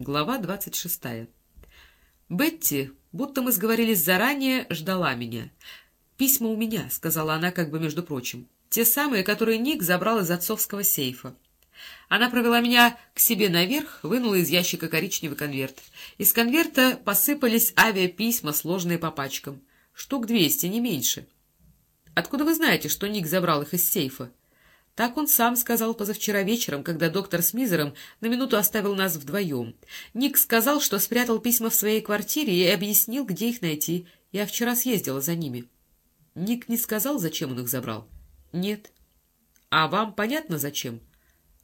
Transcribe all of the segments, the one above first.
Глава двадцать шестая. Бетти, будто мы сговорились заранее, ждала меня. «Письма у меня», — сказала она как бы между прочим. «Те самые, которые Ник забрал из отцовского сейфа». Она провела меня к себе наверх, вынула из ящика коричневый конверт. Из конверта посыпались авиаписьма, сложенные по пачкам. Штук двести, не меньше. «Откуда вы знаете, что Ник забрал их из сейфа?» Так он сам сказал позавчера вечером, когда доктор с Мизером на минуту оставил нас вдвоем. Ник сказал, что спрятал письма в своей квартире и объяснил, где их найти. Я вчера съездила за ними. Ник не сказал, зачем он их забрал? Нет. А вам понятно, зачем?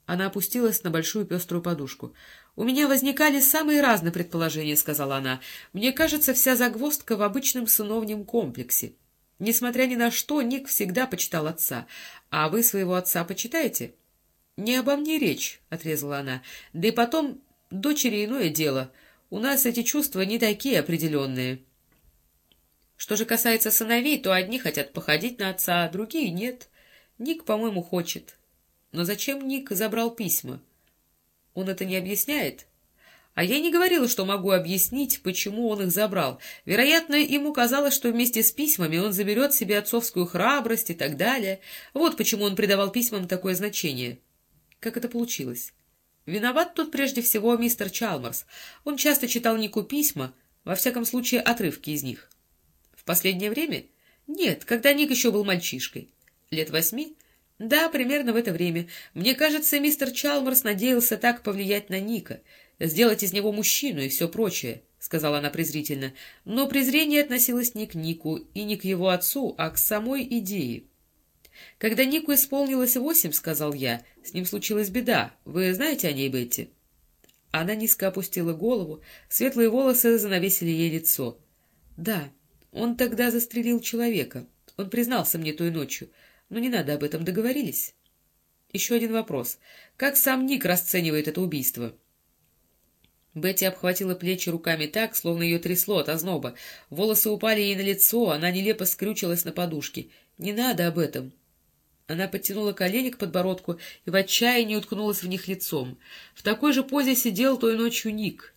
Она опустилась на большую пеструю подушку. «У меня возникали самые разные предположения», — сказала она. «Мне кажется, вся загвоздка в обычном сыновнем комплексе». Несмотря ни на что, Ник всегда почитал отца. А вы своего отца почитаете? — Не обо мне речь, — отрезала она. — Да и потом, дочери иное дело. У нас эти чувства не такие определенные. Что же касается сыновей, то одни хотят походить на отца, а другие нет. Ник, по-моему, хочет. Но зачем Ник забрал письма? Он это не объясняет? — а я не говорила, что могу объяснить, почему он их забрал. Вероятно, ему казалось, что вместе с письмами он заберет себе отцовскую храбрость и так далее. Вот почему он придавал письмам такое значение. Как это получилось? Виноват тут прежде всего мистер Чалмарс. Он часто читал Нику письма, во всяком случае отрывки из них. В последнее время? Нет, когда Ник еще был мальчишкой. Лет восьми? Да, примерно в это время. Мне кажется, мистер Чалмарс надеялся так повлиять на Ника — сделать из него мужчину и все прочее, — сказала она презрительно. Но презрение относилось не к Нику и не к его отцу, а к самой идее. «Когда Нику исполнилось восемь, — сказал я, — с ним случилась беда. Вы знаете о ней, Бетти?» Она низко опустила голову, светлые волосы занавесили ей лицо. «Да, он тогда застрелил человека. Он признался мне той ночью. Но не надо об этом, договорились?» «Еще один вопрос. Как сам Ник расценивает это убийство?» Бетти обхватила плечи руками так, словно ее трясло от озноба. Волосы упали ей на лицо, она нелепо скрючилась на подушке. «Не надо об этом!» Она подтянула колени к подбородку и в отчаянии уткнулась в них лицом. В такой же позе сидел той ночью Ник.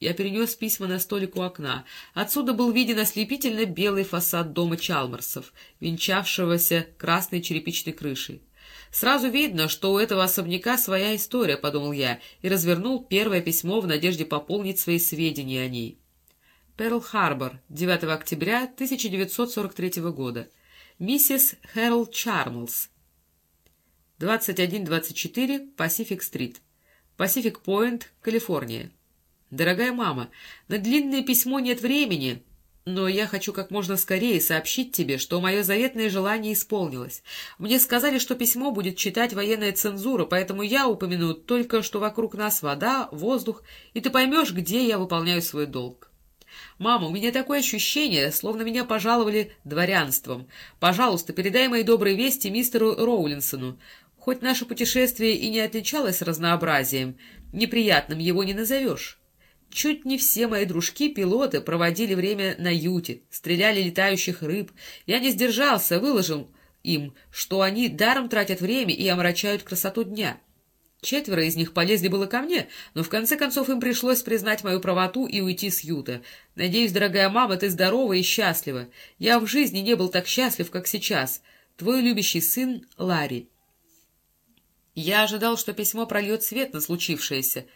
Я перенес письма на столик у окна. Отсюда был виден ослепительно белый фасад дома Чалмарсов, венчавшегося красной черепичной крышей. Сразу видно, что у этого особняка своя история, — подумал я, и развернул первое письмо в надежде пополнить свои сведения о ней. Перл-Харбор, 9 октября 1943 года. Миссис Хэрол Чармлс. 2124 Пасифик-стрит. Пасифик-Пойнт, Калифорния. Дорогая мама, на длинное письмо нет времени, но я хочу как можно скорее сообщить тебе, что мое заветное желание исполнилось. Мне сказали, что письмо будет читать военная цензура, поэтому я упомяну только, что вокруг нас вода, воздух, и ты поймешь, где я выполняю свой долг. Мама, у меня такое ощущение, словно меня пожаловали дворянством. Пожалуйста, передай мои добрые вести мистеру Роулинсону. Хоть наше путешествие и не отличалось разнообразием, неприятным его не назовешь. Чуть не все мои дружки-пилоты проводили время на юте, стреляли летающих рыб. Я не сдержался, выложил им, что они даром тратят время и омрачают красоту дня. Четверо из них полезли было ко мне, но в конце концов им пришлось признать мою правоту и уйти с юта. Надеюсь, дорогая мама, ты здорова и счастлива. Я в жизни не был так счастлив, как сейчас. Твой любящий сын Ларри. Я ожидал, что письмо прольет свет на случившееся —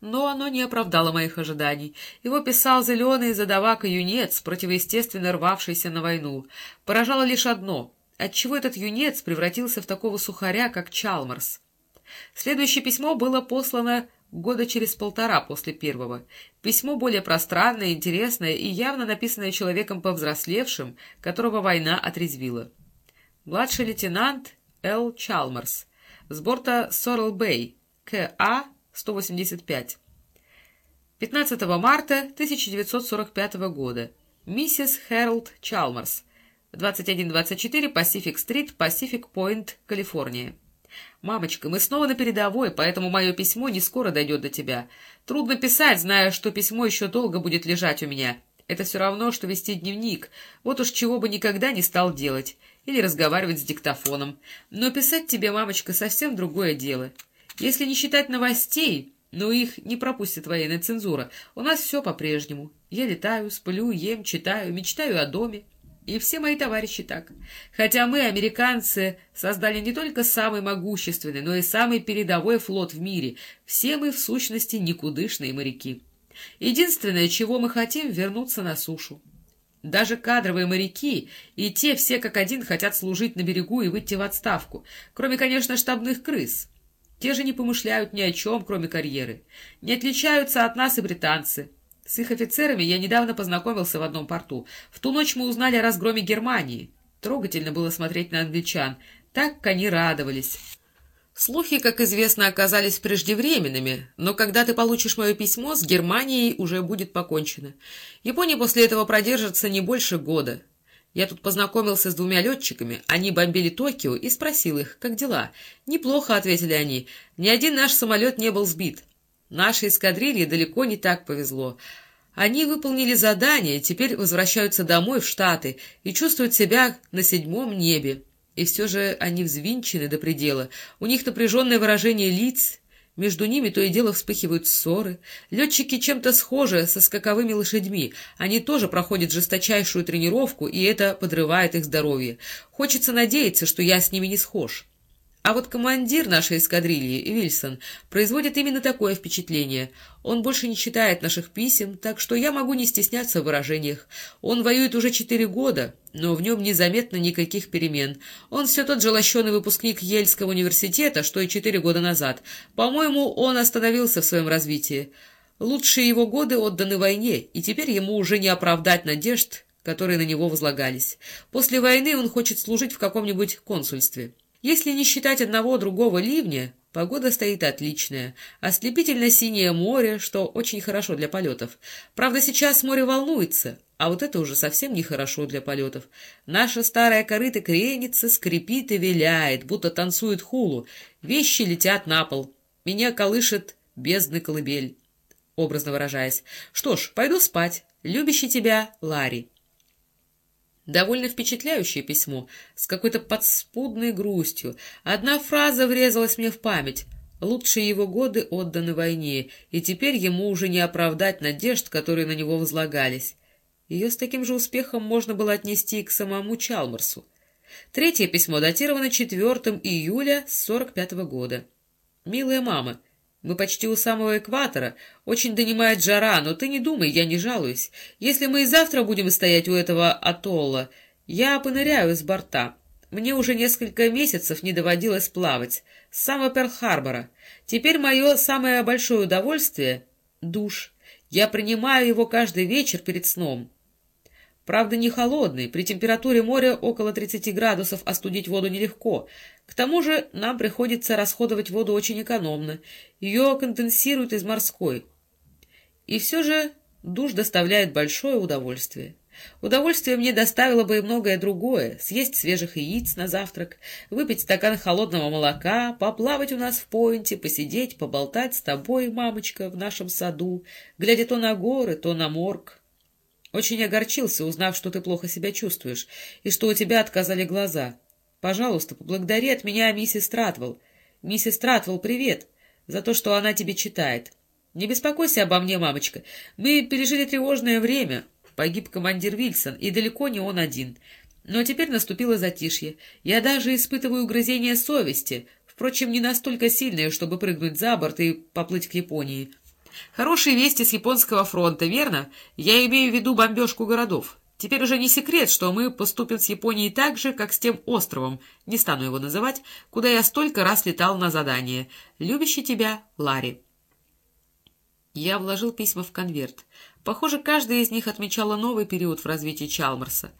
но оно не оправдало моих ожиданий. Его писал зеленый задавака-юнец, противоестественно рвавшийся на войну. Поражало лишь одно — отчего этот юнец превратился в такого сухаря, как Чалмарс. Следующее письмо было послано года через полтора после первого. Письмо более пространное, интересное и явно написанное человеком повзрослевшим, которого война отрезвила. Младший лейтенант Л. Чалмарс. С борта Сорел Бэй. К.А. 185. 15 марта 1945 года. Миссис Хэролд Чалмерс. 2124 Пасифик-стрит, Пасифик-Пойнт, Калифорния. «Мамочка, мы снова на передовой, поэтому мое письмо не скоро дойдет до тебя. Трудно писать, зная, что письмо еще долго будет лежать у меня. Это все равно, что вести дневник. Вот уж чего бы никогда не стал делать. Или разговаривать с диктофоном. Но писать тебе, мамочка, совсем другое дело. Если не считать новостей, Но их не пропустит военная цензура. У нас все по-прежнему. Я летаю, сплю, ем, читаю, мечтаю о доме. И все мои товарищи так. Хотя мы, американцы, создали не только самый могущественный, но и самый передовой флот в мире. Все мы, в сущности, никудышные моряки. Единственное, чего мы хотим, вернуться на сушу. Даже кадровые моряки и те все как один хотят служить на берегу и выйти в отставку, кроме, конечно, штабных крыс. Те же не помышляют ни о чем, кроме карьеры. Не отличаются от нас и британцы. С их офицерами я недавно познакомился в одном порту. В ту ночь мы узнали о разгроме Германии. Трогательно было смотреть на англичан. Так они радовались. Слухи, как известно, оказались преждевременными, но когда ты получишь мое письмо, с Германией уже будет покончено. Япония после этого продержится не больше года. Я тут познакомился с двумя летчиками, они бомбили Токио и спросил их, как дела. «Неплохо», — ответили они, — «ни один наш самолет не был сбит». Нашей эскадрилье далеко не так повезло. Они выполнили задание, теперь возвращаются домой в Штаты и чувствуют себя на седьмом небе. И все же они взвинчены до предела. У них напряженное выражение лиц, между ними то и дело вспыхивают ссоры. Летчики чем-то схожи со скаковыми лошадьми. Они тоже проходят жесточайшую тренировку, и это подрывает их здоровье. Хочется надеяться, что я с ними не схож. А вот командир нашей эскадрильи, Вильсон, производит именно такое впечатление. Он больше не читает наших писем, так что я могу не стесняться в выражениях. Он воюет уже четыре года, но в нем незаметно никаких перемен. Он все тот же лощеный выпускник Ельского университета, что и четыре года назад. По-моему, он остановился в своем развитии. Лучшие его годы отданы войне, и теперь ему уже не оправдать надежд, которые на него возлагались. После войны он хочет служить в каком-нибудь консульстве. Если не считать одного-другого ливня, погода стоит отличная. Ослепительно-синее море, что очень хорошо для полетов. Правда, сейчас море волнуется, а вот это уже совсем нехорошо для полетов. Наша старая корыта кренится, скрипит и виляет, будто танцует хулу. Вещи летят на пол. Меня колышет бездны колыбель, образно выражаясь. Что ж, пойду спать. Любящий тебя, Ларри. Довольно впечатляющее письмо, с какой-то подспудной грустью. Одна фраза врезалась мне в память. Лучшие его годы отданы войне, и теперь ему уже не оправдать надежд, которые на него возлагались. Ее с таким же успехом можно было отнести и к самому Чалмарсу. Третье письмо датировано 4 июля 45 -го года. «Милая мама, мы почти у самого экватора. Очень донимает жара, но ты не думай, я не жалуюсь. Если мы и завтра будем стоять у этого атолла, я поныряю с борта. Мне уже несколько месяцев не доводилось плавать. С самого Перл-Харбора. Теперь мое самое большое удовольствие — душ. Я принимаю его каждый вечер перед сном. Правда, не холодный, при температуре моря около 30 градусов остудить воду нелегко. К тому же нам приходится расходовать воду очень экономно, ее конденсируют из морской. И все же душ доставляет большое удовольствие. Удовольствие мне доставило бы и многое другое — съесть свежих яиц на завтрак, выпить стакан холодного молока, поплавать у нас в поинте, посидеть, поболтать с тобой, мамочка, в нашем саду, глядя то на горы, то на морг. Очень огорчился, узнав, что ты плохо себя чувствуешь, и что у тебя отказали глаза. Пожалуйста, поблагодари от меня миссис Тратвелл. Миссис Тратвелл, привет, за то, что она тебе читает. Не беспокойся обо мне, мамочка. Мы пережили тревожное время. Погиб командир Вильсон, и далеко не он один. Но теперь наступило затишье. Я даже испытываю угрызение совести, впрочем, не настолько сильное, чтобы прыгнуть за борт и поплыть к Японии. Хорошие вести с японского фронта, верно? Я имею в виду бомбежку городов. Теперь уже не секрет, что мы поступим с Японией так же, как с тем островом, не стану его называть, куда я столько раз летал на задание. Любящий тебя, Ларри. Я вложил письма в конверт. Похоже, каждая из них отмечала новый период в развитии Чалмарса.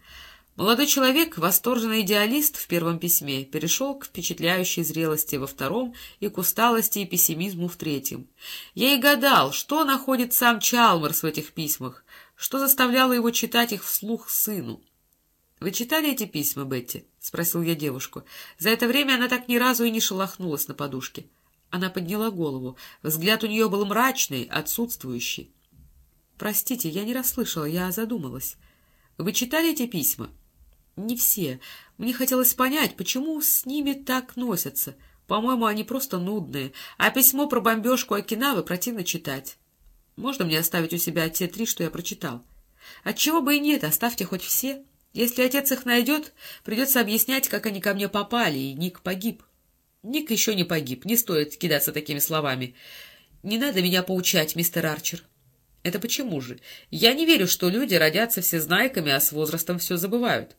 Молодой человек, восторженный идеалист в первом письме, перешел к впечатляющей зрелости во втором и к усталости и пессимизму в третьем. Я и гадал, что находит сам Чалмарс в этих письмах, что заставляло его читать их вслух сыну. — Вы читали эти письма, Бетти? — спросил я девушку. За это время она так ни разу и не шелохнулась на подушке. Она подняла голову. Взгляд у нее был мрачный, отсутствующий. — Простите, я не расслышала, я задумалась. — Вы читали эти письма? — Не все. Мне хотелось понять, почему с ними так носятся. По-моему, они просто нудные, а письмо про бомбежку Окинавы противно читать. Можно мне оставить у себя те три, что я прочитал? Отчего бы и нет, оставьте хоть все. Если отец их найдет, придется объяснять, как они ко мне попали, и Ник погиб. Ник еще не погиб, не стоит кидаться такими словами. Не надо меня поучать, мистер Арчер. Это почему же? Я не верю, что люди родятся всезнайками, а с возрастом все забывают.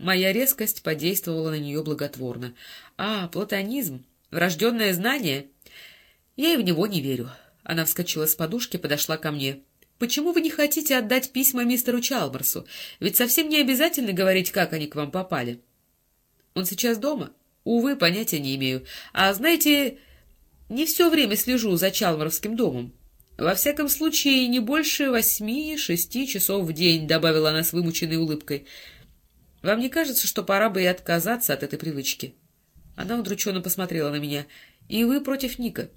Моя резкость подействовала на нее благотворно. А, платонизм, врожденное знание? Я и в него не верю. Она вскочила с подушки, подошла ко мне. «Почему вы не хотите отдать письма мистеру Чалмарсу? Ведь совсем не обязательно говорить, как они к вам попали». «Он сейчас дома?» «Увы, понятия не имею. А знаете, не все время слежу за Чалмаровским домом. Во всяком случае, не больше восьми-шести часов в день», — добавила она с вымученной улыбкой. «Вам не кажется, что пора бы и отказаться от этой привычки?» Она удрученно посмотрела на меня. «И вы против Ника?»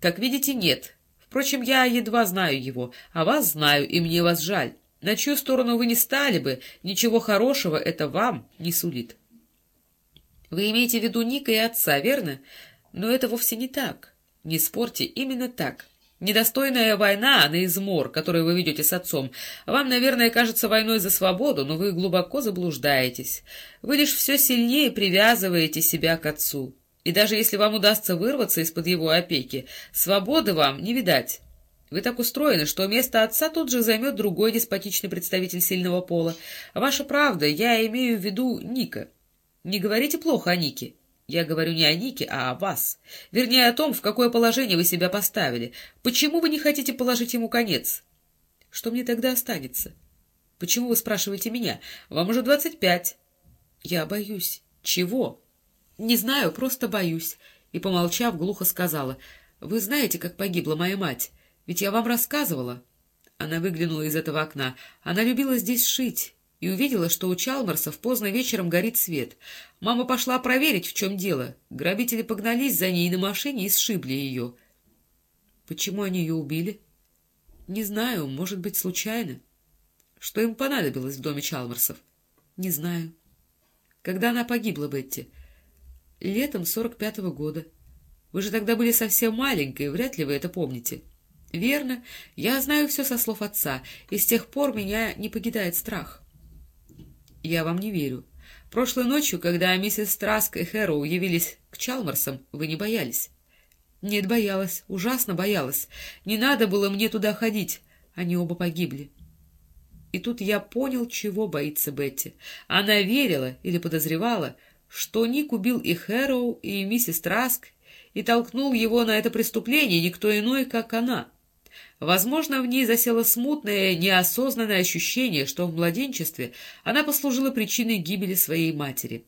«Как видите, нет. Впрочем, я едва знаю его, а вас знаю, и мне вас жаль. На чью сторону вы не стали бы, ничего хорошего это вам не сулит. Вы имеете в виду Ника и отца, верно? Но это вовсе не так. Не спорьте, именно так. Недостойная война на измор, которую вы ведете с отцом, вам, наверное, кажется войной за свободу, но вы глубоко заблуждаетесь. Вы лишь все сильнее привязываете себя к отцу. И даже если вам удастся вырваться из-под его опеки, свободы вам не видать. Вы так устроены, что место отца тут же займет другой деспотичный представитель сильного пола. Ваша правда, я имею в виду Ника. Не говорите плохо о Нике. Я говорю не о Нике, а о вас. Вернее, о том, в какое положение вы себя поставили. Почему вы не хотите положить ему конец? Что мне тогда останется? Почему вы спрашиваете меня? Вам уже двадцать пять. Я боюсь. Чего? «Не знаю, просто боюсь». И, помолчав, глухо сказала, «Вы знаете, как погибла моя мать? Ведь я вам рассказывала». Она выглянула из этого окна. Она любила здесь шить и увидела, что у Чалмарсов поздно вечером горит свет. Мама пошла проверить, в чем дело. Грабители погнались за ней на машине и сшибли ее. Почему они ее убили? Не знаю, может быть, случайно. Что им понадобилось в доме Чалмарсов? Не знаю. Когда она погибла, Бетти? летом сорок пятого года. Вы же тогда были совсем маленькой, вряд ли вы это помните. Верно, я знаю все со слов отца, и с тех пор меня не покидает страх. Я вам не верю. Прошлой ночью, когда миссис Траск и Хэроу явились к Чалмарсам, вы не боялись? Нет, боялась, ужасно боялась. Не надо было мне туда ходить. Они оба погибли. И тут я понял, чего боится Бетти. Она верила или подозревала, что Ник убил и Хэроу, и миссис Траск, и толкнул его на это преступление никто иной, как она. Возможно, в ней засело смутное, неосознанное ощущение, что в младенчестве она послужила причиной гибели своей матери.